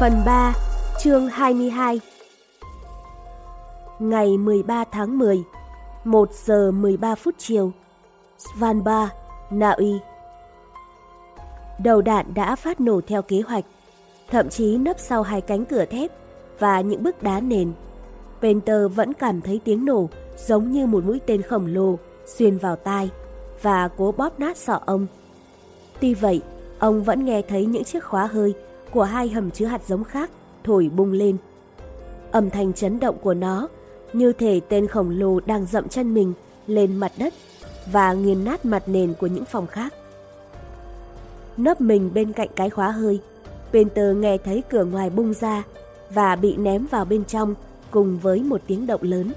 Phần 3, chương 22 Ngày 13 tháng 10, 1 giờ 13 phút chiều Svalbard, Na Uy Đầu đạn đã phát nổ theo kế hoạch, thậm chí nấp sau hai cánh cửa thép và những bức đá nền. Penter vẫn cảm thấy tiếng nổ giống như một mũi tên khổng lồ xuyên vào tai và cố bóp nát sọ ông. Tuy vậy, ông vẫn nghe thấy những chiếc khóa hơi của hai hầm chứa hạt giống khác thổi bung lên. Âm thanh chấn động của nó như thể tên khổng lồ đang dậm chân mình lên mặt đất và nghiền nát mặt nền của những phòng khác. Nấp mình bên cạnh cái khóa hơi, Penter nghe thấy cửa ngoài bung ra và bị ném vào bên trong cùng với một tiếng động lớn.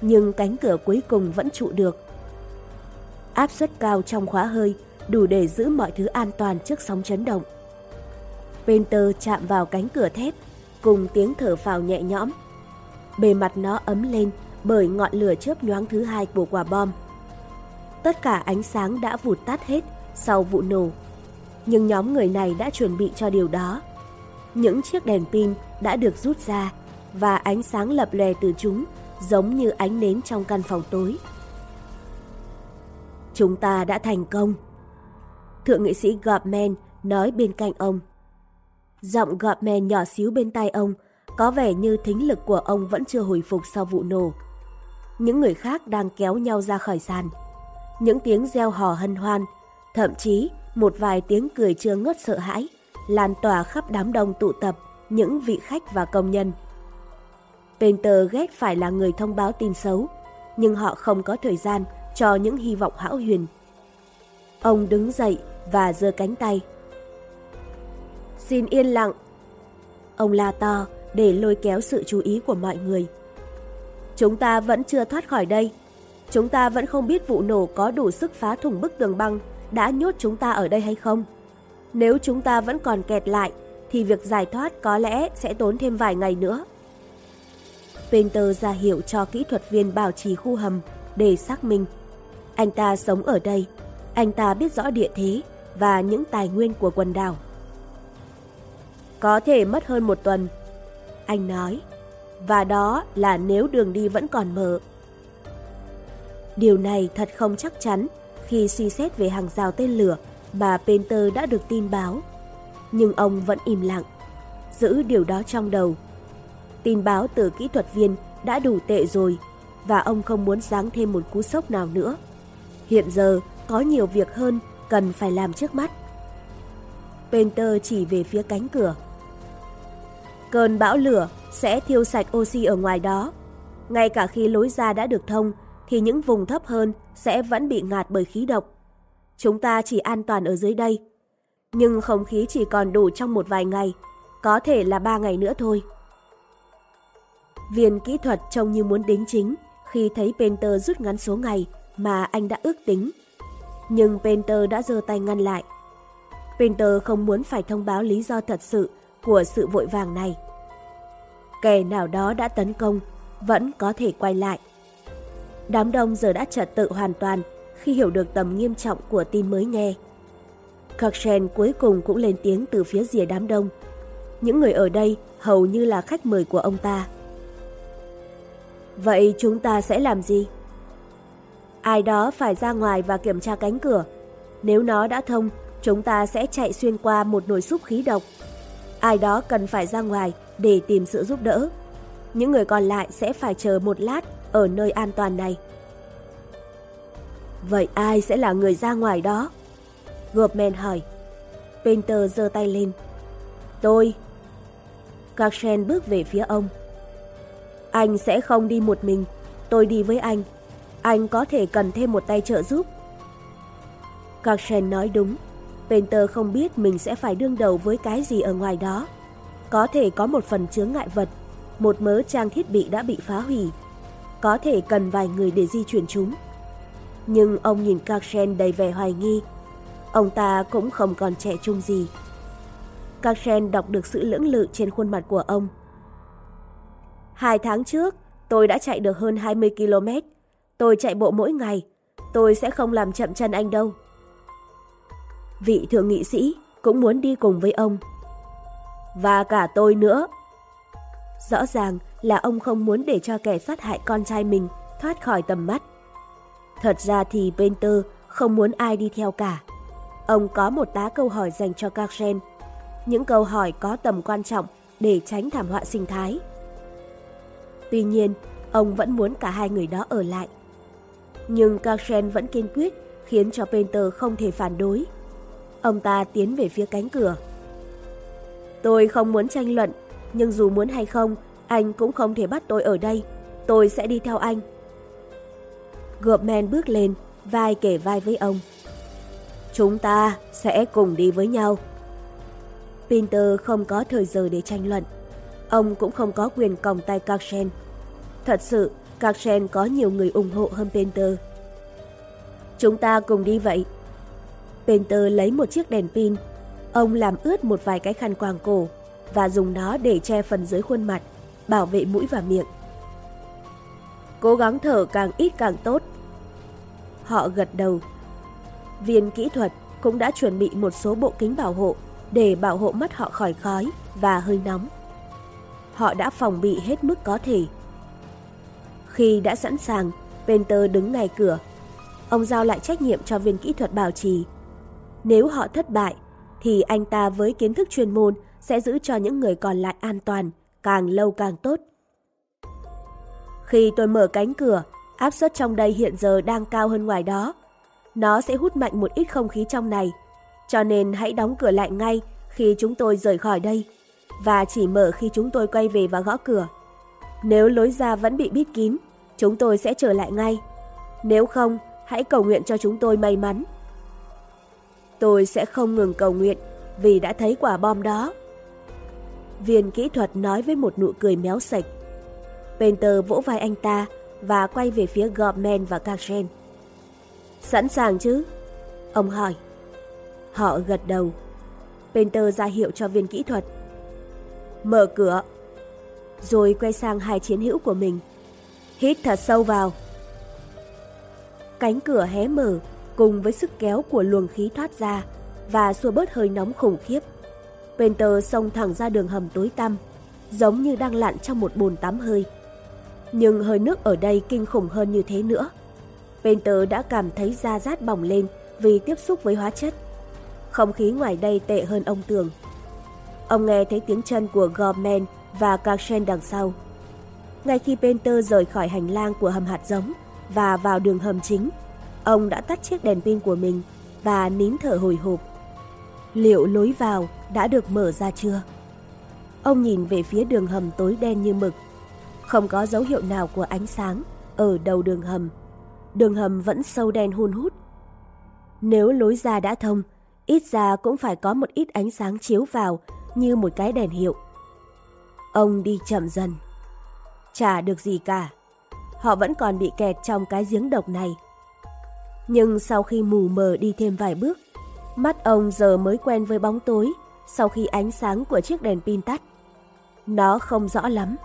Nhưng cánh cửa cuối cùng vẫn trụ được. Áp suất cao trong khóa hơi đủ để giữ mọi thứ an toàn trước sóng chấn động. Penter chạm vào cánh cửa thép, cùng tiếng thở phào nhẹ nhõm. Bề mặt nó ấm lên bởi ngọn lửa chớp nhoáng thứ hai của quả bom. Tất cả ánh sáng đã vụt tắt hết sau vụ nổ. Nhưng nhóm người này đã chuẩn bị cho điều đó. Những chiếc đèn pin đã được rút ra và ánh sáng lập lè từ chúng giống như ánh nến trong căn phòng tối. Chúng ta đã thành công. Thượng nghị sĩ Gopman nói bên cạnh ông. Giọng mè nhỏ xíu bên tai ông, có vẻ như thính lực của ông vẫn chưa hồi phục sau vụ nổ. Những người khác đang kéo nhau ra khỏi sàn. Những tiếng reo hò hân hoan, thậm chí một vài tiếng cười chưa ngớt sợ hãi, lan tỏa khắp đám đông tụ tập những vị khách và công nhân. Painter ghét phải là người thông báo tin xấu, nhưng họ không có thời gian cho những hy vọng hão huyền. Ông đứng dậy và giơ cánh tay. Xin yên lặng. Ông la to để lôi kéo sự chú ý của mọi người. Chúng ta vẫn chưa thoát khỏi đây. Chúng ta vẫn không biết vụ nổ có đủ sức phá thủng bức tường băng đã nhốt chúng ta ở đây hay không. Nếu chúng ta vẫn còn kẹt lại, thì việc giải thoát có lẽ sẽ tốn thêm vài ngày nữa. Painter ra hiệu cho kỹ thuật viên bảo trì khu hầm để xác minh. Anh ta sống ở đây, anh ta biết rõ địa thế và những tài nguyên của quần đảo. Có thể mất hơn một tuần, anh nói, và đó là nếu đường đi vẫn còn mở. Điều này thật không chắc chắn khi suy xét về hàng rào tên lửa mà Penter đã được tin báo. Nhưng ông vẫn im lặng, giữ điều đó trong đầu. Tin báo từ kỹ thuật viên đã đủ tệ rồi và ông không muốn giáng thêm một cú sốc nào nữa. Hiện giờ có nhiều việc hơn cần phải làm trước mắt. Penter chỉ về phía cánh cửa. Cơn bão lửa sẽ thiêu sạch oxy ở ngoài đó. Ngay cả khi lối ra đã được thông thì những vùng thấp hơn sẽ vẫn bị ngạt bởi khí độc. Chúng ta chỉ an toàn ở dưới đây. Nhưng không khí chỉ còn đủ trong một vài ngày, có thể là ba ngày nữa thôi. Viên kỹ thuật trông như muốn đính chính khi thấy Penter rút ngắn số ngày mà anh đã ước tính. Nhưng Penter đã giơ tay ngăn lại. Penter không muốn phải thông báo lý do thật sự của sự vội vàng này. Kẻ nào đó đã tấn công, vẫn có thể quay lại. Đám đông giờ đã trật tự hoàn toàn khi hiểu được tầm nghiêm trọng của tin mới nghe. Kirkshen cuối cùng cũng lên tiếng từ phía rìa đám đông. Những người ở đây hầu như là khách mời của ông ta. Vậy chúng ta sẽ làm gì? Ai đó phải ra ngoài và kiểm tra cánh cửa. Nếu nó đã thông, chúng ta sẽ chạy xuyên qua một nồi súp khí độc. Ai đó cần phải ra ngoài để tìm sự giúp đỡ. Những người còn lại sẽ phải chờ một lát ở nơi an toàn này. Vậy ai sẽ là người ra ngoài đó? Gopman hỏi. Painter giơ tay lên. Tôi. Garchen bước về phía ông. Anh sẽ không đi một mình, tôi đi với anh. Anh có thể cần thêm một tay trợ giúp. Garchen nói đúng. Painter không biết mình sẽ phải đương đầu với cái gì ở ngoài đó. Có thể có một phần chướng ngại vật, một mớ trang thiết bị đã bị phá hủy. Có thể cần vài người để di chuyển chúng. Nhưng ông nhìn Karsen đầy vẻ hoài nghi. Ông ta cũng không còn trẻ trung gì. Karsen đọc được sự lưỡng lự trên khuôn mặt của ông. Hai tháng trước, tôi đã chạy được hơn 20 km. Tôi chạy bộ mỗi ngày. Tôi sẽ không làm chậm chân anh đâu. Vị thượng nghị sĩ cũng muốn đi cùng với ông. Và cả tôi nữa. Rõ ràng là ông không muốn để cho kẻ sát hại con trai mình thoát khỏi tầm mắt. Thật ra thì Peter không muốn ai đi theo cả. Ông có một tá câu hỏi dành cho Carsen. Những câu hỏi có tầm quan trọng để tránh thảm họa sinh thái. Tuy nhiên, ông vẫn muốn cả hai người đó ở lại. Nhưng Carsen vẫn kiên quyết khiến cho Peter không thể phản đối. Ông ta tiến về phía cánh cửa. Tôi không muốn tranh luận, nhưng dù muốn hay không, anh cũng không thể bắt tôi ở đây. Tôi sẽ đi theo anh. Gopman bước lên, vai kể vai với ông. Chúng ta sẽ cùng đi với nhau. Pinter không có thời giờ để tranh luận. Ông cũng không có quyền còng tay Karsen. Thật sự, Karsen có nhiều người ủng hộ hơn Pinter. Chúng ta cùng đi vậy. Peter lấy một chiếc đèn pin. Ông làm ướt một vài cái khăn quàng cổ và dùng nó để che phần dưới khuôn mặt, bảo vệ mũi và miệng. Cố gắng thở càng ít càng tốt. Họ gật đầu. Viên kỹ thuật cũng đã chuẩn bị một số bộ kính bảo hộ để bảo hộ mắt họ khỏi khói và hơi nóng. Họ đã phòng bị hết mức có thể. Khi đã sẵn sàng, Penter đứng ngay cửa. Ông giao lại trách nhiệm cho viên kỹ thuật bảo trì. Nếu họ thất bại, thì anh ta với kiến thức chuyên môn sẽ giữ cho những người còn lại an toàn, càng lâu càng tốt. Khi tôi mở cánh cửa, áp suất trong đây hiện giờ đang cao hơn ngoài đó. Nó sẽ hút mạnh một ít không khí trong này, cho nên hãy đóng cửa lại ngay khi chúng tôi rời khỏi đây và chỉ mở khi chúng tôi quay về và gõ cửa. Nếu lối ra vẫn bị bít kín, chúng tôi sẽ trở lại ngay. Nếu không, hãy cầu nguyện cho chúng tôi may mắn. Tôi sẽ không ngừng cầu nguyện vì đã thấy quả bom đó. Viên kỹ thuật nói với một nụ cười méo sạch. Penter vỗ vai anh ta và quay về phía Gorman và Carsen. Sẵn sàng chứ? Ông hỏi. Họ gật đầu. Penter ra hiệu cho viên kỹ thuật. Mở cửa. Rồi quay sang hai chiến hữu của mình. Hít thật sâu vào. Cánh cửa hé mở cùng với sức kéo của luồng khí thoát ra và xua bớt hơi nóng khủng khiếp. Penter xông thẳng ra đường hầm tối tăm, giống như đang lặn trong một bồn tắm hơi. Nhưng hơi nước ở đây kinh khủng hơn như thế nữa. Penter đã cảm thấy da rát bỏng lên vì tiếp xúc với hóa chất. Không khí ngoài đây tệ hơn ông tưởng. Ông nghe thấy tiếng chân của Gorman và Karchen đằng sau. Ngay khi Penter rời khỏi hành lang của hầm hạt giống và vào đường hầm chính, ông đã tắt chiếc đèn pin của mình và nín thở hồi hộp. Liệu lối vào đã được mở ra chưa? Ông nhìn về phía đường hầm tối đen như mực. Không có dấu hiệu nào của ánh sáng ở đầu đường hầm. Đường hầm vẫn sâu đen hun hút. Nếu lối ra đã thông, ít ra cũng phải có một ít ánh sáng chiếu vào như một cái đèn hiệu. Ông đi chậm dần. Chả được gì cả. Họ vẫn còn bị kẹt trong cái giếng độc này. Nhưng sau khi mù mờ đi thêm vài bước, mắt ông giờ mới quen với bóng tối sau khi ánh sáng của chiếc đèn pin tắt. Nó không rõ lắm,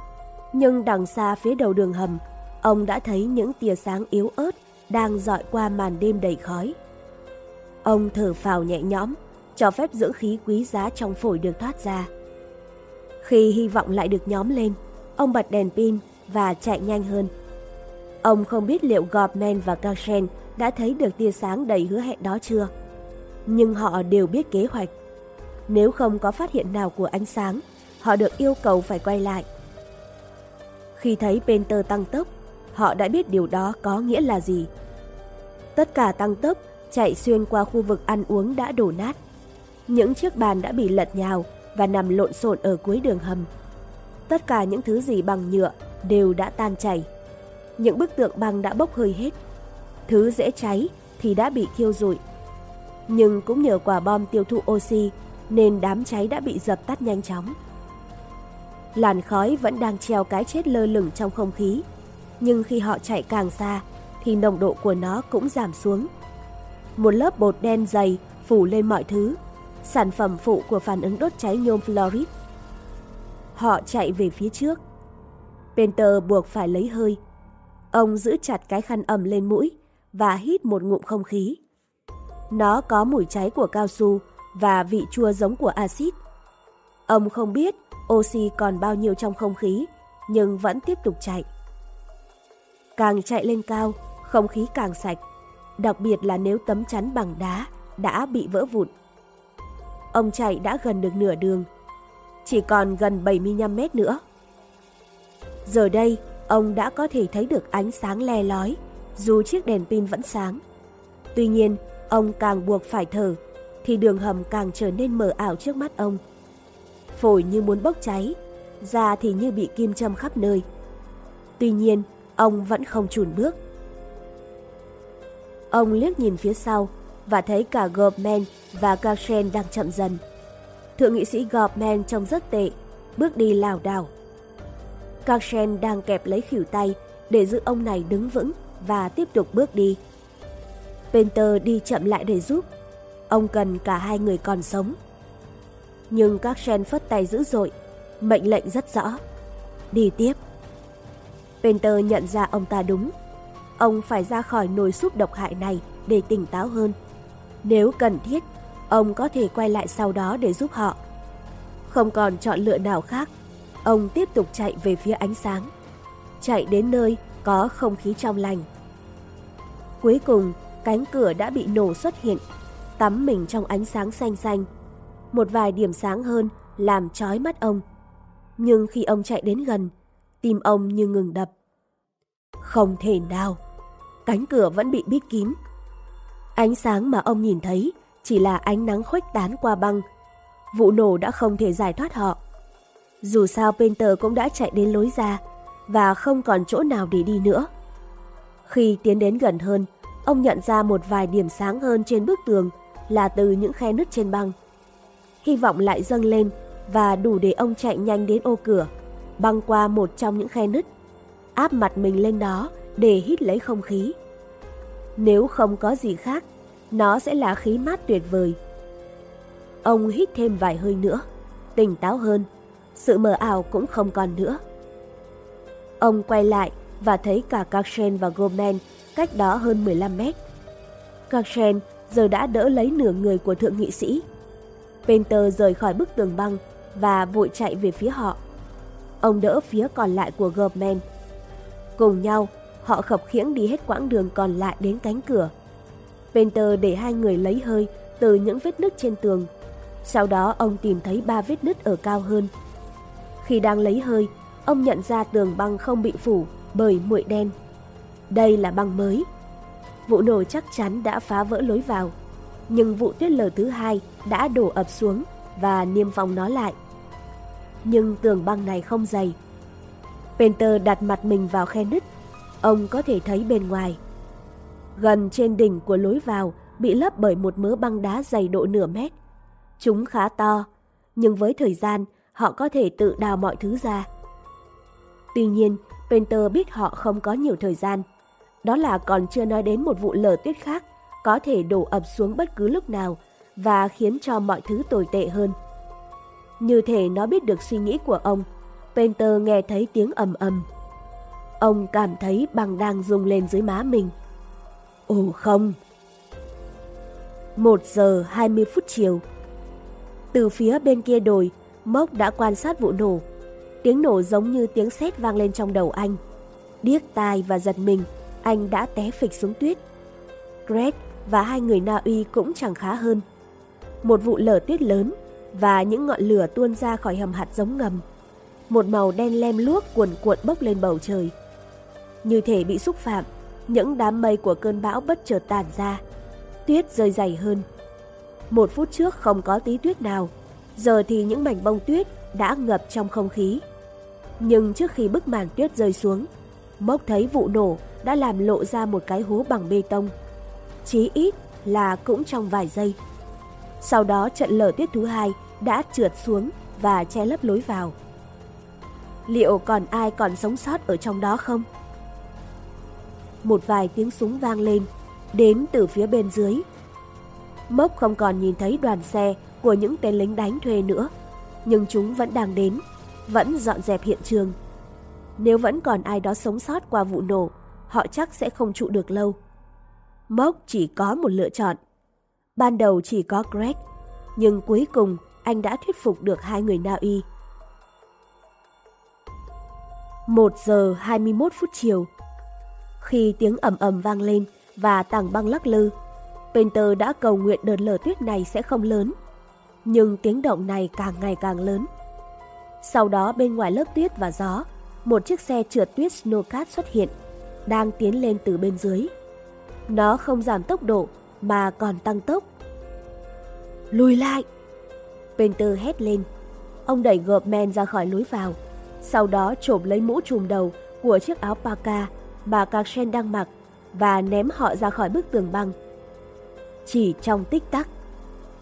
nhưng đằng xa phía đầu đường hầm, ông đã thấy những tia sáng yếu ớt đang dọi qua màn đêm đầy khói. Ông thở phào nhẹ nhõm, cho phép dưỡng khí quý giá trong phổi được thoát ra. Khi hy vọng lại được nhóm lên, ông bật đèn pin và chạy nhanh hơn. Ông không biết liệu Gorman và Carsen đã thấy được tia sáng đầy hứa hẹn đó chưa. Nhưng họ đều biết kế hoạch. Nếu không có phát hiện nào của ánh sáng, họ được yêu cầu phải quay lại. Khi thấy Penter tăng tốc, họ đã biết điều đó có nghĩa là gì. Tất cả tăng tốc chạy xuyên qua khu vực ăn uống đã đổ nát. Những chiếc bàn đã bị lật nhào và nằm lộn xộn ở cuối đường hầm. Tất cả những thứ gì bằng nhựa đều đã tan chảy. Những bức tượng băng đã bốc hơi hết. Thứ dễ cháy thì đã bị thiêu rụi. Nhưng cũng nhờ quả bom tiêu thụ oxy nên đám cháy đã bị dập tắt nhanh chóng. Làn khói vẫn đang treo cái chết lơ lửng trong không khí, nhưng khi họ chạy càng xa thì nồng độ của nó cũng giảm xuống. Một lớp bột đen dày phủ lên mọi thứ, sản phẩm phụ của phản ứng đốt cháy nhôm fluoride. Họ chạy về phía trước. Penter buộc phải lấy hơi. Ông giữ chặt cái khăn ẩm lên mũi và hít một ngụm không khí. Nó có mùi cháy của cao su và vị chua giống của axit. Ông không biết oxy còn bao nhiêu trong không khí, nhưng vẫn tiếp tục chạy. Càng chạy lên cao, không khí càng sạch, đặc biệt là nếu tấm chắn bằng đá đã bị vỡ vụn. Ông chạy đã gần được nửa đường, chỉ còn gần 75 mét nữa. Giờ đây, ông đã có thể thấy được ánh sáng le lói, dù chiếc đèn pin vẫn sáng. Tuy nhiên, ông càng buộc phải thở, thì đường hầm càng trở nên mờ ảo trước mắt ông. Phổi như muốn bốc cháy, da thì như bị kim châm khắp nơi. Tuy nhiên, ông vẫn không chùn bước. Ông liếc nhìn phía sau và thấy cả Gorman và Garshen đang chậm dần. Thượng nghị sĩ Gorman trông rất tệ, bước đi lảo đảo. Garshen đang kẹp lấy khỉu tay để giữ ông này đứng vững và tiếp tục bước đi. Penter đi chậm lại để giúp. Ông cần cả hai người còn sống. Nhưng các Shen phất tay dữ dội, mệnh lệnh rất rõ. Đi tiếp. Penter nhận ra ông ta đúng. Ông phải ra khỏi nồi súp độc hại này để tỉnh táo hơn. Nếu cần thiết, ông có thể quay lại sau đó để giúp họ. Không còn chọn lựa nào khác, ông tiếp tục chạy về phía ánh sáng. Chạy đến nơi có không khí trong lành. Cuối cùng, cánh cửa đã bị nổ xuất hiện, tắm mình trong ánh sáng xanh xanh. Một vài điểm sáng hơn làm chói mắt ông. Nhưng khi ông chạy đến gần, tim ông như ngừng đập. Không thể nào, cánh cửa vẫn bị bít kín. Ánh sáng mà ông nhìn thấy chỉ là ánh nắng khuếch tán qua băng. Vụ nổ đã không thể giải thoát họ. Dù sao Peter cũng đã chạy đến lối ra và không còn chỗ nào để đi nữa. Khi tiến đến gần hơn, ông nhận ra một vài điểm sáng hơn trên bức tường là từ những khe nứt trên băng. Hy vọng lại dâng lên và đủ để ông chạy nhanh đến ô cửa, băng qua một trong những khe nứt, áp mặt mình lên đó để hít lấy không khí. Nếu không có gì khác, nó sẽ là khí mát tuyệt vời. Ông hít thêm vài hơi nữa, tỉnh táo hơn, sự mờ ảo cũng không còn nữa. Ông quay lại và thấy cả Karsen và Gomen cách đó hơn 15 mét. Karsen giờ đã đỡ lấy nửa người của thượng nghị sĩ. Penter rời khỏi bức tường băng và vội chạy về phía họ. Ông đỡ phía còn lại của Gomen. Cùng nhau, họ khập khiễng đi hết quãng đường còn lại đến cánh cửa. Penter để hai người lấy hơi từ những vết nứt trên tường. Sau đó ông tìm thấy ba vết nứt ở cao hơn. Khi đang lấy hơi, ông nhận ra tường băng không bị phủ bởi muội đen. Đây là băng mới. Vụ nổ chắc chắn đã phá vỡ lối vào, nhưng vụ tuyết lở thứ hai đã đổ ập xuống và niêm phong nó lại. Nhưng tường băng này không dày. Penter đặt mặt mình vào khe nứt, ông có thể thấy bên ngoài. Gần trên đỉnh của lối vào bị lấp bởi một mớ băng đá dày độ nửa mét. Chúng khá to, nhưng với thời gian họ có thể tự đào mọi thứ ra. Tuy nhiên, Penter biết họ không có nhiều thời gian. Đó là còn chưa nói đến một vụ lở tuyết khác có thể đổ ập xuống bất cứ lúc nào và khiến cho mọi thứ tồi tệ hơn. Như thể nó biết được suy nghĩ của ông, Penter nghe thấy tiếng ầm ầm. Ông cảm thấy băng đang rung lên dưới má mình. Ồ không! Một giờ hai mươi phút chiều. Từ phía bên kia đồi, Mốc đã quan sát vụ nổ Tiếng nổ giống như tiếng sét vang lên trong đầu anh. Điếc tai và giật mình, anh đã té phịch xuống tuyết. Greg và hai người Na Uy cũng chẳng khá hơn. Một vụ lở tuyết lớn và những ngọn lửa tuôn ra khỏi hầm hạt giống ngầm. Một màu đen lem luốc cuồn cuộn bốc lên bầu trời. Như thể bị xúc phạm, những đám mây của cơn bão bất chợt tàn ra. Tuyết rơi dày hơn. Một phút trước không có tí tuyết nào, giờ thì những mảnh bông tuyết đã ngập trong không khí. Nhưng trước khi bức màn tuyết rơi xuống, Mốc thấy vụ nổ đã làm lộ ra một cái hố bằng bê tông. Chí ít là cũng trong vài giây. Sau đó trận lở tuyết thứ hai đã trượt xuống và che lấp lối vào. Liệu còn ai còn sống sót ở trong đó không? Một vài tiếng súng vang lên, đến từ phía bên dưới. Mốc không còn nhìn thấy đoàn xe của những tên lính đánh thuê nữa, nhưng chúng vẫn đang đến vẫn dọn dẹp hiện trường. Nếu vẫn còn ai đó sống sót qua vụ nổ, họ chắc sẽ không trụ được lâu. Mốc chỉ có một lựa chọn. Ban đầu chỉ có Greg, nhưng cuối cùng anh đã thuyết phục được hai người Na Uy. 1 giờ 21 phút chiều. Khi tiếng ầm ầm vang lên và tảng băng lắc lư, Painter đã cầu nguyện đợt lở tuyết này sẽ không lớn. Nhưng tiếng động này càng ngày càng lớn. Sau đó bên ngoài lớp tuyết và gió, một chiếc xe trượt tuyết snowcat xuất hiện, đang tiến lên từ bên dưới. Nó không giảm tốc độ mà còn tăng tốc. Lùi lại! Painter hét lên. Ông đẩy Gopman ra khỏi lối vào, sau đó trộm lấy mũ trùm đầu của chiếc áo parka mà Karsen đang mặc và ném họ ra khỏi bức tường băng. Chỉ trong tích tắc,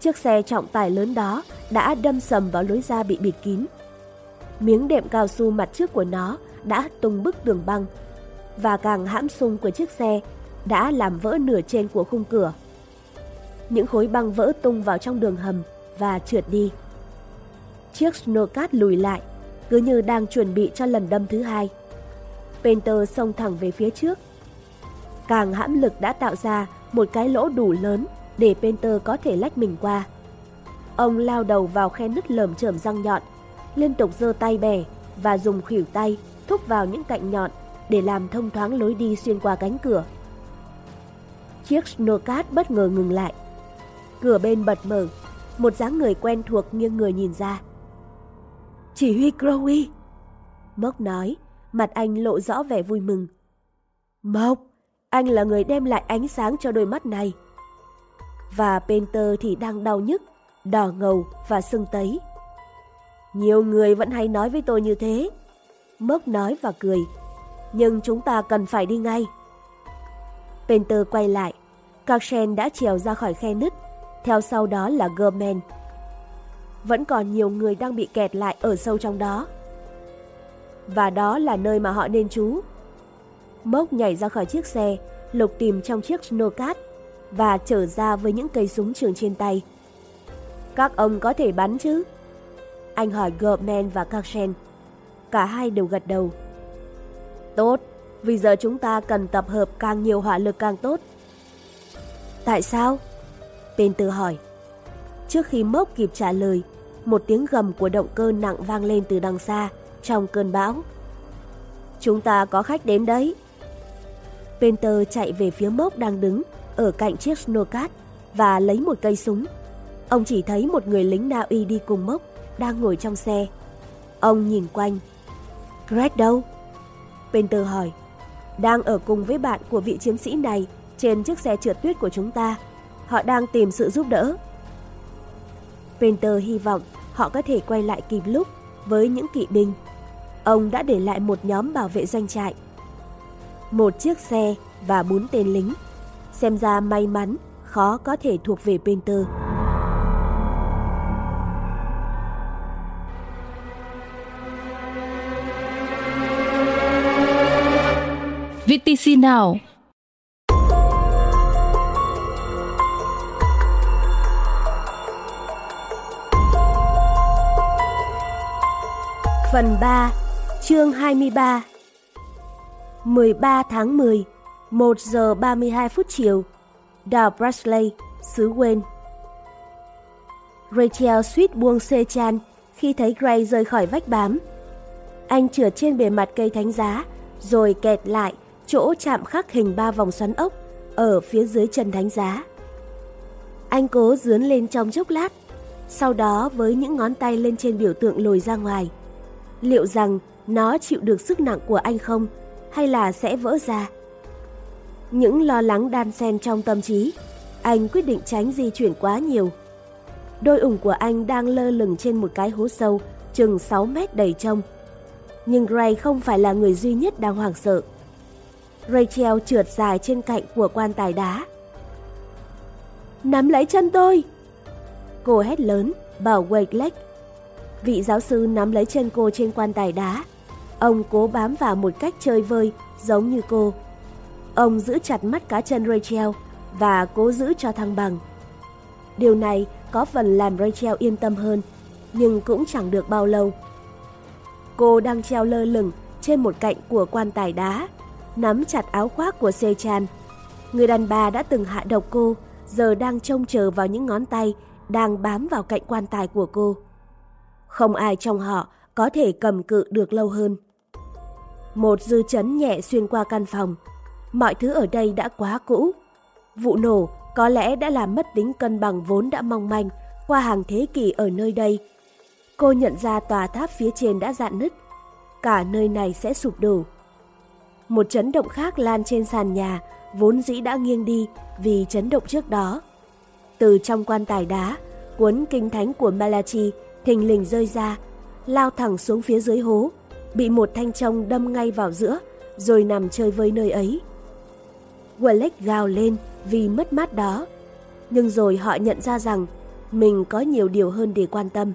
chiếc xe trọng tải lớn đó đã đâm sầm vào lối ra bị bịt kín. Miếng đệm cao su mặt trước của nó đã tung bức tường băng và càng hãm sung của chiếc xe đã làm vỡ nửa trên của khung cửa. Những khối băng vỡ tung vào trong đường hầm và trượt đi. Chiếc snowcat lùi lại, cứ như đang chuẩn bị cho lần đâm thứ hai. Painter xông thẳng về phía trước. Càng hãm lực đã tạo ra một cái lỗ đủ lớn để Painter có thể lách mình qua. Ông lao đầu vào khe nứt lởm chởm răng nhọn, liên tục giơ tay bẻ và dùng khuỷu tay thúc vào những cạnh nhọn để làm thông thoáng lối đi xuyên qua cánh cửa. Chiếc snowcat bất ngờ ngừng lại. Cửa bên bật mở, một dáng người quen thuộc nghiêng người nhìn ra. Chỉ huy Crowley. Mốc nói, mặt anh lộ rõ vẻ vui mừng. Mốc, anh là người đem lại ánh sáng cho đôi mắt này. Và Penter thì đang đau nhức, đỏ ngầu và sưng tấy. Nhiều người vẫn hay nói với tôi như thế. Mốc nói và cười. Nhưng chúng ta cần phải đi ngay. Penter quay lại. Karsen đã trèo ra khỏi khe nứt. Theo sau đó là German. Vẫn còn nhiều người đang bị kẹt lại ở sâu trong đó. Và đó là nơi mà họ nên trú. Mốc nhảy ra khỏi chiếc xe, lục tìm trong chiếc snowcat và trở ra với những cây súng trường trên tay. Các ông có thể bắn chứ? Anh hỏi Gorman và Karsen. Cả hai đều gật đầu. Tốt, vì giờ chúng ta cần tập hợp càng nhiều hỏa lực càng tốt. Tại sao? Tên tự hỏi. Trước khi Mốc kịp trả lời, một tiếng gầm của động cơ nặng vang lên từ đằng xa trong cơn bão. Chúng ta có khách đến đấy. Penter chạy về phía Mốc đang đứng ở cạnh chiếc snowcat và lấy một cây súng. Ông chỉ thấy một người lính Na Uy đi cùng Mốc đang ngồi trong xe. Ông nhìn quanh. Greg đâu? Penter hỏi. Đang ở cùng với bạn của vị chiến sĩ này trên chiếc xe trượt tuyết của chúng ta. Họ đang tìm sự giúp đỡ. Penter hy vọng họ có thể quay lại kịp lúc với những kỵ binh. Ông đã để lại một nhóm bảo vệ doanh trại. Một chiếc xe và bốn tên lính. Xem ra may mắn, khó có thể thuộc về Penter. VTC nào Phần 3, chương 23 13 tháng 10, 1 giờ 32 phút chiều, đảo Bradley, xứ Wayne. Rachel suýt buông xê chan khi thấy Gray rời khỏi vách bám. Anh trượt trên bề mặt cây thánh giá, rồi kẹt lại chỗ chạm khắc hình ba vòng xoắn ốc ở phía dưới chân thánh giá. Anh cố dướn lên trong chốc lát, sau đó với những ngón tay lên trên biểu tượng lồi ra ngoài – liệu rằng nó chịu được sức nặng của anh không hay là sẽ vỡ ra. Những lo lắng đan xen trong tâm trí, anh quyết định tránh di chuyển quá nhiều. Đôi ủng của anh đang lơ lửng trên một cái hố sâu chừng 6 mét đầy trông. Nhưng Gray không phải là người duy nhất đang hoảng sợ. Rachel trượt dài trên cạnh của quan tài đá. Nắm lấy chân tôi! Cô hét lớn, bảo Wade Lake Vị giáo sư nắm lấy chân cô trên quan tài đá. Ông cố bám vào một cách chơi vơi, giống như cô. Ông giữ chặt mắt cá chân Rachel và cố giữ cho thăng bằng. Điều này có phần làm Rachel yên tâm hơn, nhưng cũng chẳng được bao lâu. Cô đang treo lơ lửng trên một cạnh của quan tài đá, nắm chặt áo khoác của Sechan. Người đàn bà đã từng hạ độc cô, giờ đang trông chờ vào những ngón tay đang bám vào cạnh quan tài của cô. Không ai trong họ có thể cầm cự được lâu hơn. Một dư chấn nhẹ xuyên qua căn phòng. Mọi thứ ở đây đã quá cũ. Vụ nổ có lẽ đã làm mất tính cân bằng vốn đã mong manh qua hàng thế kỷ ở nơi đây. Cô nhận ra tòa tháp phía trên đã dạn nứt. Cả nơi này sẽ sụp đổ. Một chấn động khác lan trên sàn nhà, vốn dĩ đã nghiêng đi vì chấn động trước đó. Từ trong quan tài đá, cuốn kinh thánh của Malachi thình lình rơi ra, lao thẳng xuống phía dưới hố, bị một thanh trông đâm ngay vào giữa, rồi nằm chơi vơi nơi ấy. Wallace gào lên vì mất mát đó, nhưng rồi họ nhận ra rằng mình có nhiều điều hơn để quan tâm.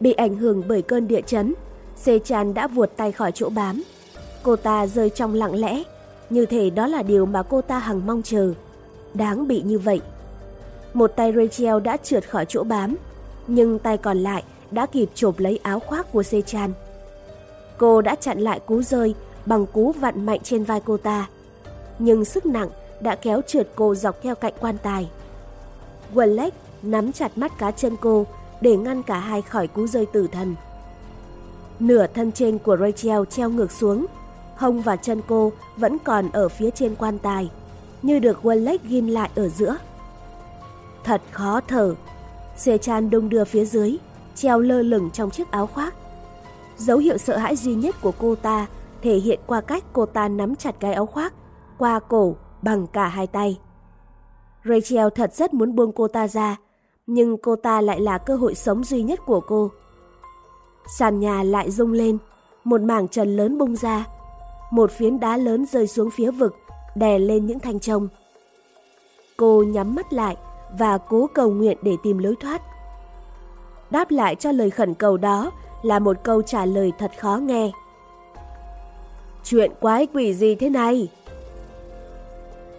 Bị ảnh hưởng bởi cơn địa chấn, Sechan đã vuột tay khỏi chỗ bám. Cô ta rơi trong lặng lẽ, như thể đó là điều mà cô ta hằng mong chờ. Đáng bị như vậy. Một tay Rachel đã trượt khỏi chỗ bám, nhưng tay còn lại đã kịp chộp lấy áo khoác của Sechan. Cô đã chặn lại cú rơi bằng cú vặn mạnh trên vai cô ta. Nhưng sức nặng đã kéo trượt cô dọc theo cạnh quan tài. Wallace nắm chặt mắt cá chân cô để ngăn cả hai khỏi cú rơi tử thần. Nửa thân trên của Rachel treo ngược xuống, hông và chân cô vẫn còn ở phía trên quan tài, như được Wallach ghim lại ở giữa. Thật khó thở, Sechan đung đưa phía dưới, treo lơ lửng trong chiếc áo khoác. Dấu hiệu sợ hãi duy nhất của cô ta thể hiện qua cách cô ta nắm chặt cái áo khoác, qua cổ bằng cả hai tay. Rachel thật rất muốn buông cô ta ra, nhưng cô ta lại là cơ hội sống duy nhất của cô. Sàn nhà lại rung lên, một mảng trần lớn bung ra, một phiến đá lớn rơi xuống phía vực, đè lên những thanh trông. Cô nhắm mắt lại và cố cầu nguyện để tìm lối thoát. Đáp lại cho lời khẩn cầu đó là một câu trả lời thật khó nghe. Chuyện quái quỷ gì thế này?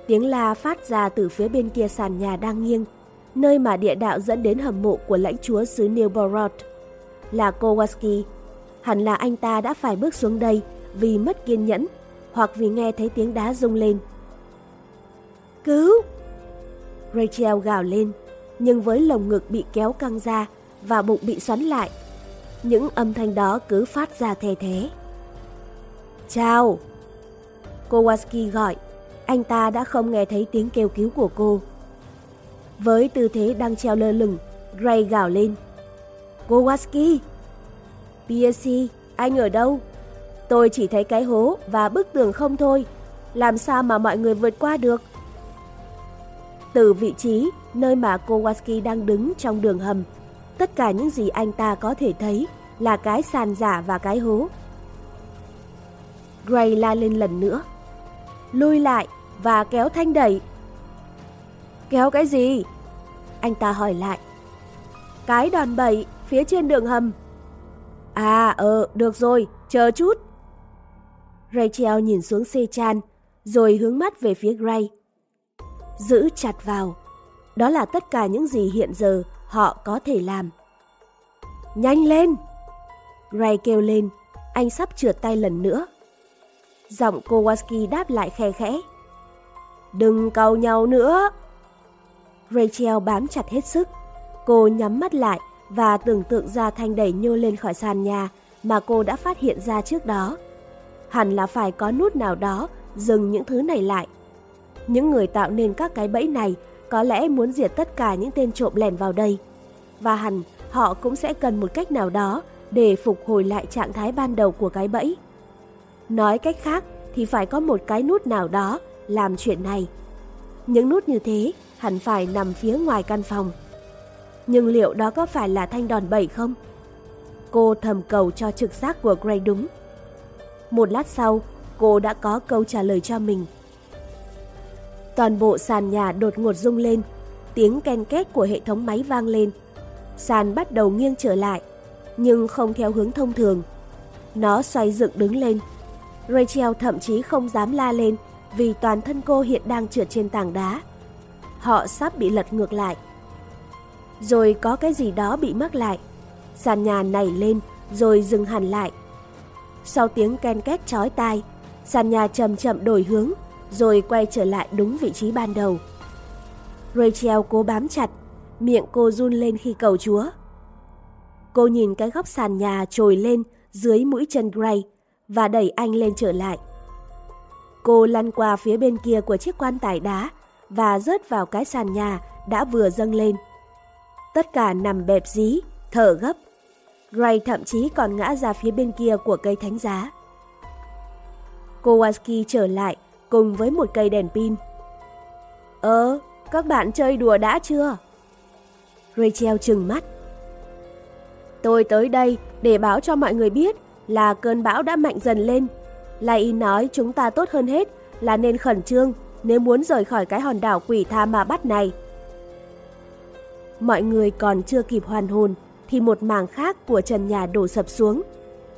Tiếng la phát ra từ phía bên kia sàn nhà đang nghiêng, nơi mà địa đạo dẫn đến hầm mộ của lãnh chúa xứ Nilborod. Là Kowalski. Hẳn là anh ta đã phải bước xuống đây vì mất kiên nhẫn hoặc vì nghe thấy tiếng đá rung lên. Cứu! Rachel gào lên, nhưng với lồng ngực bị kéo căng ra và bụng bị xoắn lại, những âm thanh đó cứ phát ra thè thế. Chào! Kowalski gọi, anh ta đã không nghe thấy tiếng kêu cứu của cô. Với tư thế đang treo lơ lửng, Gray gào lên. Kowalski! Piercy, anh ở đâu? Tôi chỉ thấy cái hố và bức tường không thôi. Làm sao mà mọi người vượt qua được? Từ vị trí nơi mà Kowalski đang đứng trong đường hầm, tất cả những gì anh ta có thể thấy là cái sàn giả và cái hố. Gray la lên lần nữa. Lui lại và kéo thanh đẩy. Kéo cái gì? Anh ta hỏi lại. Cái đòn bẩy phía trên đường hầm. À, ờ, được rồi, chờ chút. Rachel nhìn xuống Sechan, rồi hướng mắt về phía Gray. Giữ chặt vào. Đó là tất cả những gì hiện giờ họ có thể làm. Nhanh lên! Gray kêu lên, anh sắp trượt tay lần nữa. Giọng Kowalski đáp lại khe khẽ. Đừng cầu nhau nữa! Rachel bám chặt hết sức. Cô nhắm mắt lại và tưởng tượng ra thanh đẩy nhô lên khỏi sàn nhà mà cô đã phát hiện ra trước đó. Hẳn là phải có nút nào đó dừng những thứ này lại. Những người tạo nên các cái bẫy này có lẽ muốn diệt tất cả những tên trộm lẻn vào đây. Và hẳn họ cũng sẽ cần một cách nào đó để phục hồi lại trạng thái ban đầu của cái bẫy. Nói cách khác thì phải có một cái nút nào đó làm chuyện này. Những nút như thế hẳn phải nằm phía ngoài căn phòng. Nhưng liệu đó có phải là thanh đòn bẩy không? Cô thầm cầu cho trực giác của Gray đúng. Một lát sau, cô đã có câu trả lời cho mình. Toàn bộ sàn nhà đột ngột rung lên, tiếng ken két của hệ thống máy vang lên. Sàn bắt đầu nghiêng trở lại, nhưng không theo hướng thông thường. Nó xoay dựng đứng lên. Rachel thậm chí không dám la lên vì toàn thân cô hiện đang trượt trên tảng đá. Họ sắp bị lật ngược lại. Rồi có cái gì đó bị mắc lại. Sàn nhà nảy lên rồi dừng hẳn lại. Sau tiếng ken két chói tai, sàn nhà chậm chậm đổi hướng rồi quay trở lại đúng vị trí ban đầu. Rachel cố bám chặt, Miệng cô run lên khi cầu chúa. Cô nhìn cái góc sàn nhà trồi lên dưới mũi chân Gray và đẩy anh lên trở lại. Cô lăn qua phía bên kia của chiếc quan tài đá và rớt vào cái sàn nhà đã vừa dâng lên. Tất cả nằm bẹp dí, thở gấp. Gray thậm chí còn ngã ra phía bên kia của cây thánh giá. Kowalski trở lại cùng với một cây đèn pin. Ơ, các bạn chơi đùa đã chưa? Rachel trừng mắt. Tôi tới đây để báo cho mọi người biết là cơn bão đã mạnh dần lên. Lai nói chúng ta tốt hơn hết là nên khẩn trương nếu muốn rời khỏi cái hòn đảo quỷ tha mà bắt này. Mọi người còn chưa kịp hoàn hồn thì một mảng khác của trần nhà đổ sập xuống,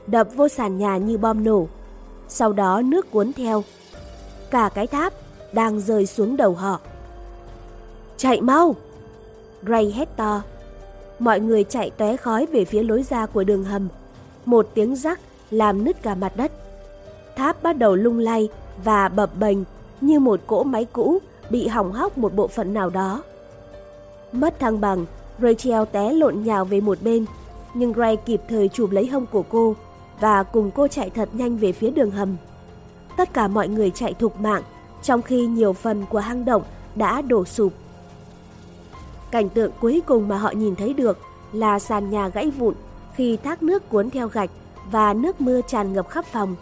đập vô sàn nhà như bom nổ. Sau đó nước cuốn theo. Cả cái tháp đang rơi xuống đầu họ. Chạy mau! Gray hét to. Mọi người chạy tóe khói về phía lối ra của đường hầm. Một tiếng rắc làm nứt cả mặt đất. Tháp bắt đầu lung lay và bập bềnh như một cỗ máy cũ bị hỏng hóc một bộ phận nào đó. Mất thăng bằng, Rachel té lộn nhào về một bên, nhưng Gray kịp thời chụp lấy hông của cô và cùng cô chạy thật nhanh về phía đường hầm. Tất cả mọi người chạy thục mạng, trong khi nhiều phần của hang động đã đổ sụp. Cảnh tượng cuối cùng mà họ nhìn thấy được là sàn nhà gãy vụn khi thác nước cuốn theo gạch và nước mưa tràn ngập khắp phòng.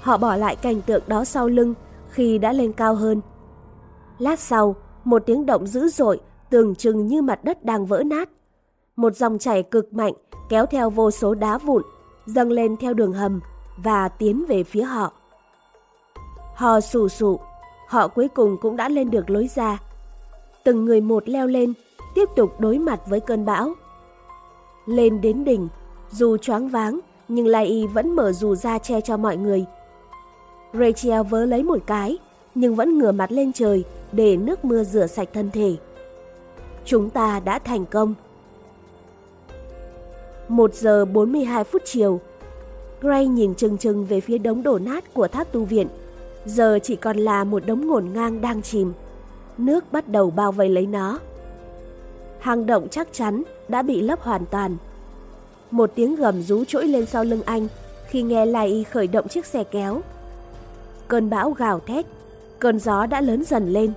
Họ bỏ lại cảnh tượng đó sau lưng khi đã lên cao hơn. Lát sau, một tiếng động dữ dội tưởng chừng như mặt đất đang vỡ nát. Một dòng chảy cực mạnh kéo theo vô số đá vụn, dâng lên theo đường hầm và tiến về phía họ. Họ sù sụ, họ cuối cùng cũng đã lên được lối ra. Từng người một leo lên, tiếp tục đối mặt với cơn bão. Lên đến đỉnh, dù choáng váng, nhưng Lai Y vẫn mở dù ra che cho mọi người. Rachel vớ lấy một cái, nhưng vẫn ngửa mặt lên trời để nước mưa rửa sạch thân thể. Chúng ta đã thành công. 1 giờ 42 phút chiều, Gray nhìn chừng chừng về phía đống đổ nát của tháp tu viện. Giờ chỉ còn là một đống ngổn ngang đang chìm. Nước bắt đầu bao vây lấy nó. Hang động chắc chắn đã bị lấp hoàn toàn. Một tiếng gầm rú trỗi lên sau lưng anh khi nghe Lai khởi động chiếc xe kéo. Cơn bão gào thét, cơn gió đã lớn dần lên.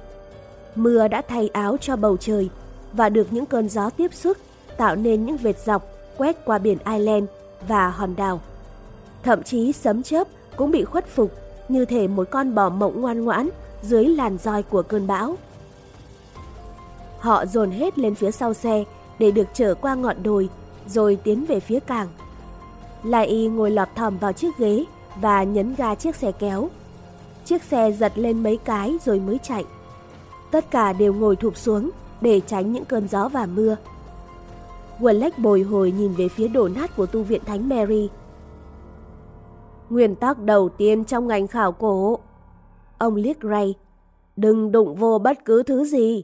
Mưa đã thay áo cho bầu trời và được những cơn gió tiếp sức, tạo nên những vệt dọc quét qua biển Ireland và hòn đảo. Thậm chí sấm chớp cũng bị khuất phục như thể một con bò mộng ngoan ngoãn dưới làn roi của cơn bão. Họ dồn hết lên phía sau xe để được trở qua ngọn đồi, rồi tiến về phía cảng. Lai Y ngồi lọt thỏm vào chiếc ghế và nhấn ga chiếc xe kéo. Chiếc xe giật lên mấy cái rồi mới chạy. Tất cả đều ngồi thụp xuống để tránh những cơn gió và mưa. Wallace bồi hồi nhìn về phía đổ nát của tu viện Thánh Mary. Nguyên tắc đầu tiên trong ngành khảo cổ. Ông liếc Gray. Đừng đụng vô bất cứ thứ gì.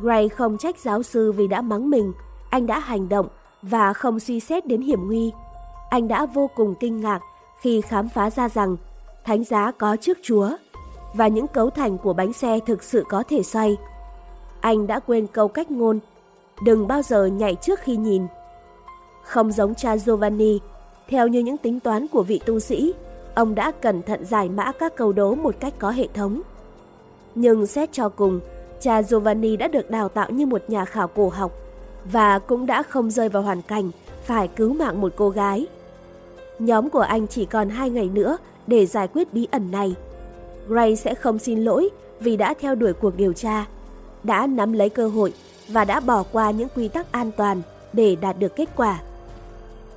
Gray không trách giáo sư vì đã mắng mình. Anh đã hành động và không suy xét đến hiểm nguy. Anh đã vô cùng kinh ngạc khi khám phá ra rằng thánh giá có trước chúa và những cấu thành của bánh xe thực sự có thể xoay. Anh đã quên câu cách ngôn, đừng bao giờ nhảy trước khi nhìn. Không giống cha Giovanni, theo như những tính toán của vị tu sĩ, ông đã cẩn thận giải mã các câu đố một cách có hệ thống. Nhưng xét cho cùng, cha Giovanni đã được đào tạo như một nhà khảo cổ học và cũng đã không rơi vào hoàn cảnh phải cứu mạng một cô gái. Nhóm của anh chỉ còn hai ngày nữa để giải quyết bí ẩn này. Gray sẽ không xin lỗi vì đã theo đuổi cuộc điều tra đã nắm lấy cơ hội và đã bỏ qua những quy tắc an toàn để đạt được kết quả.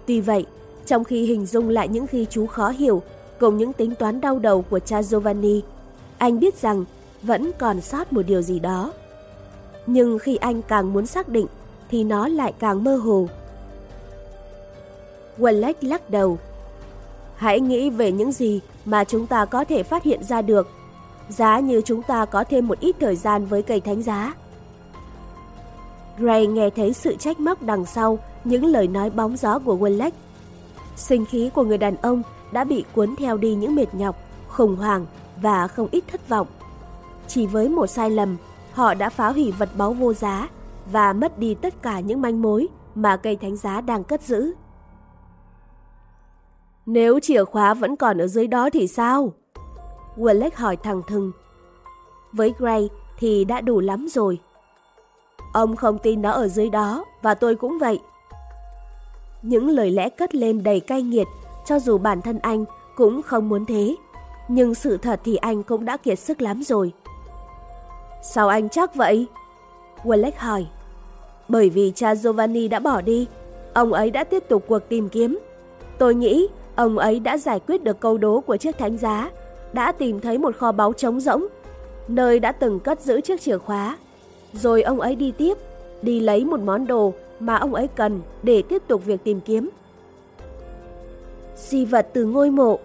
Tuy vậy, trong khi hình dung lại những ghi chú khó hiểu cùng những tính toán đau đầu của cha Giovanni, anh biết rằng vẫn còn sót một điều gì đó. Nhưng khi anh càng muốn xác định thì nó lại càng mơ hồ. Wallace lắc đầu. Hãy nghĩ về những gì mà chúng ta có thể phát hiện ra được giá như chúng ta có thêm một ít thời gian với cây thánh giá. Gray nghe thấy sự trách móc đằng sau những lời nói bóng gió của Wallach. Sinh khí của người đàn ông đã bị cuốn theo đi những mệt nhọc, khủng hoảng và không ít thất vọng. Chỉ với một sai lầm, họ đã phá hủy vật báu vô giá và mất đi tất cả những manh mối mà cây thánh giá đang cất giữ. Nếu chìa khóa vẫn còn ở dưới đó thì sao? Wallace hỏi thằng thừng. Với Gray thì đã đủ lắm rồi. Ông không tin nó ở dưới đó và tôi cũng vậy. Những lời lẽ cất lên đầy cay nghiệt cho dù bản thân anh cũng không muốn thế. Nhưng sự thật thì anh cũng đã kiệt sức lắm rồi. Sao anh chắc vậy? Wallace hỏi. Bởi vì cha Giovanni đã bỏ đi, ông ấy đã tiếp tục cuộc tìm kiếm. Tôi nghĩ ông ấy đã giải quyết được câu đố của chiếc thánh giá, đã tìm thấy một kho báu trống rỗng, nơi đã từng cất giữ chiếc chìa khóa. Rồi ông ấy đi tiếp, đi lấy một món đồ mà ông ấy cần để tiếp tục việc tìm kiếm. Di vật từ ngôi mộ,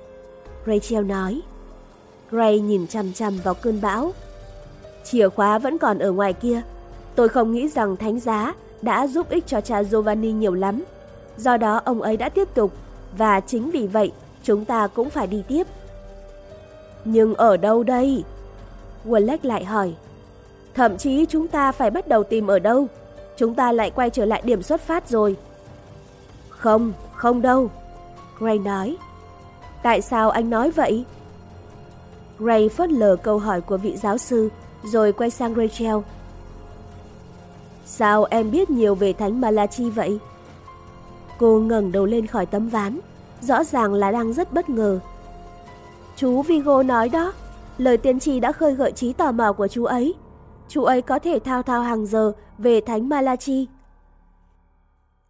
Rachel nói. Gray nhìn chằm chằm vào cơn bão. Chìa khóa vẫn còn ở ngoài kia. Tôi không nghĩ rằng thánh giá đã giúp ích cho cha Giovanni nhiều lắm. Do đó ông ấy đã tiếp tục và chính vì vậy chúng ta cũng phải đi tiếp. Nhưng ở đâu đây? Wallace lại hỏi. Thậm chí chúng ta phải bắt đầu tìm ở đâu? Chúng ta lại quay trở lại điểm xuất phát rồi. Không, không đâu. Gray nói. Tại sao anh nói vậy? Gray phớt lờ câu hỏi của vị giáo sư, rồi quay sang Rachel. Sao em biết nhiều về Thánh Malachi vậy? Cô ngẩng đầu lên khỏi tấm ván, rõ ràng là đang rất bất ngờ. Chú Vigo nói đó, lời tiên tri đã khơi gợi trí tò mò của chú ấy. Chú ấy có thể thao thao hàng giờ về Thánh Malachi.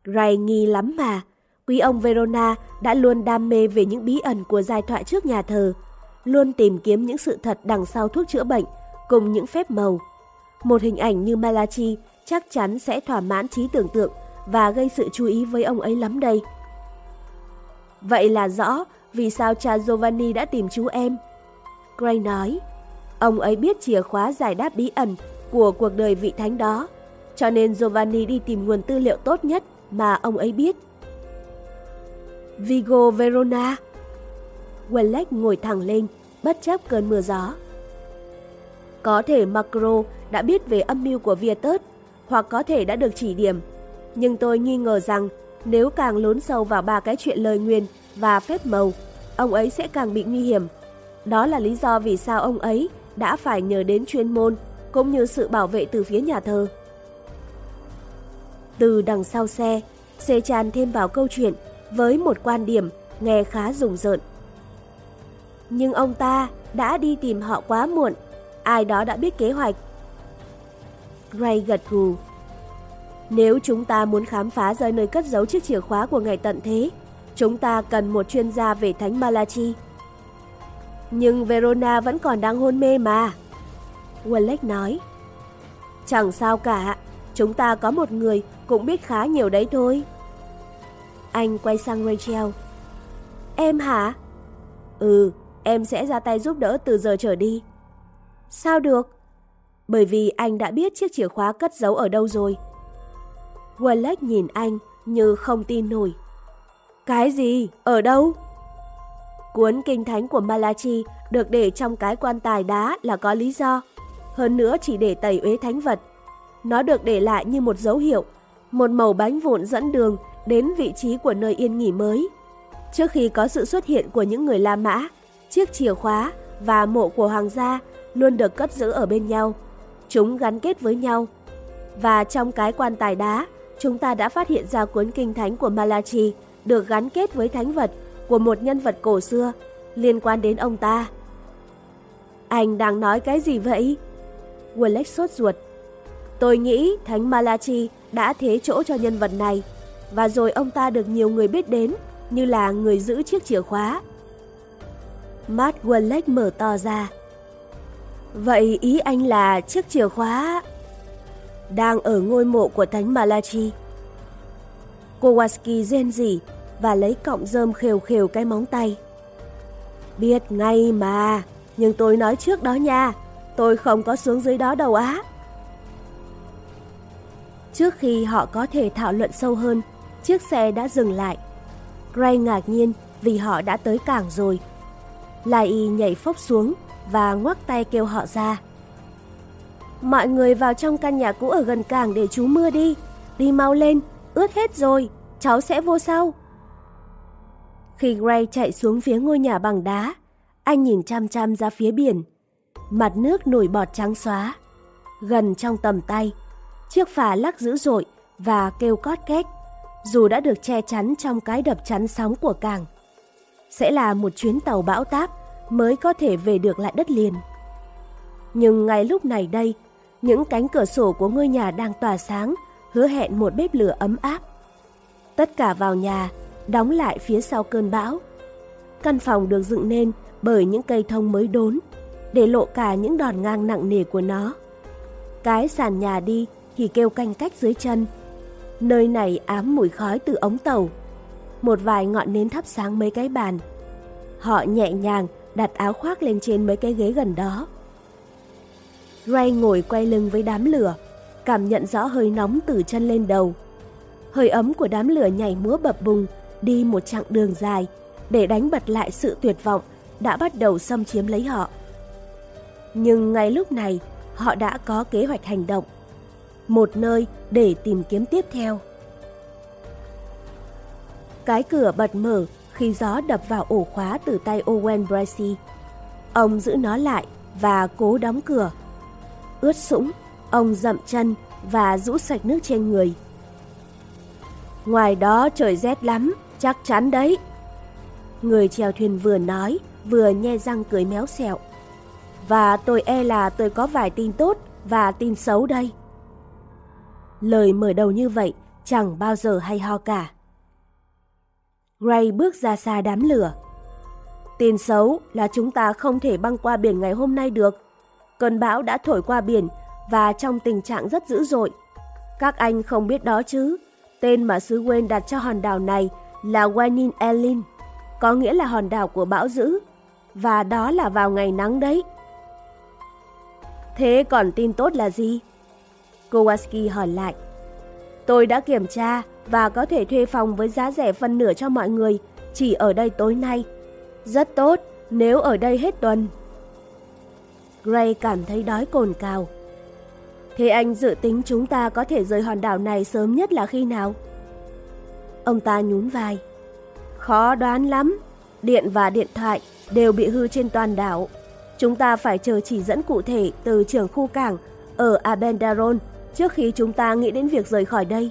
Ray nghi lắm mà, quý ông Verona đã luôn đam mê về những bí ẩn của giai thoại trước nhà thờ, luôn tìm kiếm những sự thật đằng sau thuốc chữa bệnh cùng những phép màu. Một hình ảnh như Malachi chắc chắn sẽ thỏa mãn trí tưởng tượng và gây sự chú ý với ông ấy lắm đây. Vậy là rõ vì sao cha Giovanni đã tìm chú em. Gray nói, ông ấy biết chìa khóa giải đáp bí ẩn của cuộc đời vị thánh đó, cho nên Giovanni đi tìm nguồn tư liệu tốt nhất mà ông ấy biết. Vigo Verona Wallace ngồi thẳng lên, bất chấp cơn mưa gió. Có thể Macro đã biết về âm mưu của Vietus, hoặc có thể đã được chỉ điểm. Nhưng tôi nghi ngờ rằng nếu càng lún sâu vào ba cái chuyện lời nguyền và phép màu, ông ấy sẽ càng bị nguy hiểm. Đó là lý do vì sao ông ấy đã phải nhờ đến chuyên môn cũng như sự bảo vệ từ phía nhà thơ. Từ đằng sau xe, xe tràn thêm vào câu chuyện với một quan điểm nghe khá rùng rợn. Nhưng ông ta đã đi tìm họ quá muộn, ai đó đã biết kế hoạch. Gray gật gù. Nếu chúng ta muốn khám phá ra nơi cất giấu chiếc chìa khóa của ngày tận thế, chúng ta cần một chuyên gia về thánh Malachi. Nhưng Verona vẫn còn đang hôn mê mà. Wallace nói. Chẳng sao cả, chúng ta có một người cũng biết khá nhiều đấy thôi. Anh quay sang Rachel. Em hả? Ừ, em sẽ ra tay giúp đỡ từ giờ trở đi. Sao được? Bởi vì anh đã biết chiếc chìa khóa cất giấu ở đâu rồi. Wallace nhìn anh như không tin nổi. Cái gì? Ở đâu? Cuốn kinh thánh của Malachi được để trong cái quan tài đá là có lý do. Hơn nữa chỉ để tẩy uế thánh vật. Nó được để lại như một dấu hiệu, một màu bánh vụn dẫn đường đến vị trí của nơi yên nghỉ mới. Trước khi có sự xuất hiện của những người La Mã, chiếc chìa khóa và mộ của hoàng gia luôn được cất giữ ở bên nhau. Chúng gắn kết với nhau. Và trong cái quan tài đá, chúng ta đã phát hiện ra cuốn kinh thánh của Malachi được gắn kết với thánh vật của một nhân vật cổ xưa liên quan đến ông ta. Anh đang nói cái gì vậy? Wallace sốt ruột. Tôi nghĩ Thánh Malachi đã thế chỗ cho nhân vật này, và rồi ông ta được nhiều người biết đến như là người giữ chiếc chìa khóa. Matt Wallace mở to ra. Vậy ý anh là chiếc chìa khóa đang ở ngôi mộ của Thánh Malachi. Kowalski rên rỉ và lấy cọng rơm khều khều cái móng tay. Biết ngay mà, nhưng tôi nói trước đó nha, tôi không có xuống dưới đó đâu á. Trước khi họ có thể thảo luận sâu hơn, chiếc xe đã dừng lại. Gray ngạc nhiên vì họ đã tới cảng rồi. Lai y nhảy phốc xuống và ngoắc tay kêu họ ra. Mọi người vào trong căn nhà cũ ở gần cảng để trú mưa đi. Đi mau lên, ướt hết rồi, cháu sẽ vô sau. Khi Gray chạy xuống phía ngôi nhà bằng đá, anh nhìn chăm chăm ra phía biển. Mặt nước nổi bọt trắng xóa. Gần trong tầm tay, chiếc phà lắc dữ dội và kêu cót két, dù đã được che chắn trong cái đập chắn sóng của cảng. Sẽ là một chuyến tàu bão táp mới có thể về được lại đất liền. Nhưng ngay lúc này đây, những cánh cửa sổ của ngôi nhà đang tỏa sáng, hứa hẹn một bếp lửa ấm áp. Tất cả vào nhà, đóng lại phía sau cơn bão. Căn phòng được dựng nên bởi những cây thông mới đốn, để lộ cả những đòn ngang nặng nề của nó. Cái sàn nhà đi thì kêu canh cách dưới chân. Nơi này ám mùi khói từ ống tàu. Một vài ngọn nến thắp sáng mấy cái bàn. Họ nhẹ nhàng đặt áo khoác lên trên mấy cái ghế gần đó. Ray ngồi quay lưng với đám lửa, cảm nhận rõ hơi nóng từ chân lên đầu. Hơi ấm của đám lửa nhảy múa bập bùng, đi một chặng đường dài để đánh bật lại sự tuyệt vọng đã bắt đầu xâm chiếm lấy họ. Nhưng ngay lúc này, họ đã có kế hoạch hành động. Một nơi để tìm kiếm tiếp theo. Cái cửa bật mở khi gió đập vào ổ khóa từ tay Owen Bracey. Ông giữ nó lại và cố đóng cửa. Ướt sũng, ông dậm chân và rũ sạch nước trên người. Ngoài đó trời rét lắm, chắc chắn đấy. Người chèo thuyền vừa nói, vừa nhe răng cười méo xẹo. Và tôi e là tôi có vài tin tốt và tin xấu đây. Lời mở đầu như vậy chẳng bao giờ hay ho cả. Gray bước ra xa đám lửa. Tin xấu là chúng ta không thể băng qua biển ngày hôm nay được. Cơn bão đã thổi qua biển và trong tình trạng rất dữ dội. Các anh không biết đó chứ, tên mà sứ Wayne đặt cho hòn đảo này là Wainin Elin, có nghĩa là hòn đảo của bão dữ, và đó là vào ngày nắng đấy. Thế còn tin tốt là gì? Kowalski hỏi lại. Tôi đã kiểm tra và có thể thuê phòng với giá rẻ phân nửa cho mọi người, chỉ ở đây tối nay. Rất tốt, nếu ở đây hết tuần. Gray cảm thấy đói cồn cào. Thế anh dự tính chúng ta có thể rời hòn đảo này sớm nhất là khi nào? Ông ta nhún vai. Khó đoán lắm. Điện và điện thoại đều bị hư trên toàn đảo. Chúng ta phải chờ chỉ dẫn cụ thể từ trưởng khu cảng ở Abendaron trước khi chúng ta nghĩ đến việc rời khỏi đây.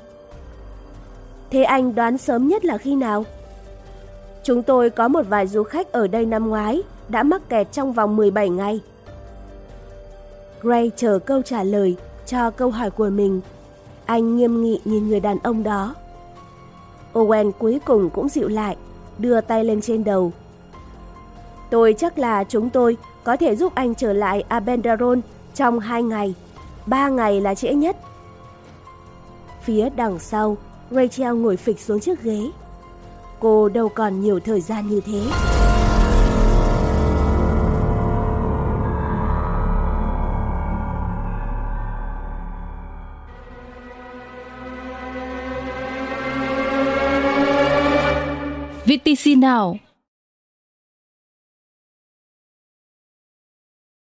Thế anh đoán sớm nhất là khi nào? Chúng tôi có một vài du khách ở đây năm ngoái, đã mắc kẹt trong vòng 17 ngày. Gray chờ câu trả lời cho câu hỏi của mình. Anh nghiêm nghị nhìn người đàn ông đó. Owen cuối cùng cũng dịu lại, đưa tay lên trên đầu. Tôi chắc là chúng tôi có thể giúp anh trở lại Abendaron trong hai ngày, ba ngày là trễ nhất. Phía đằng sau, Rachel ngồi phịch xuống chiếc ghế. Cô đâu còn nhiều thời gian như thế. VTC Now